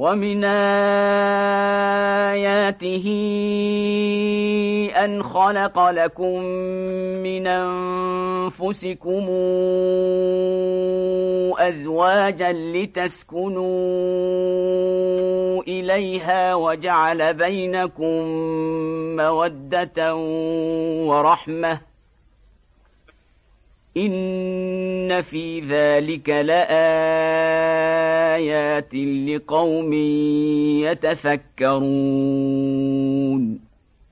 ومن آياته أن خلق لكم من أنفسكم أزواجا لتسكنوا إليها وجعل بينكم مودة ورحمة إن في ذلك لآيات لقوم يتفكرون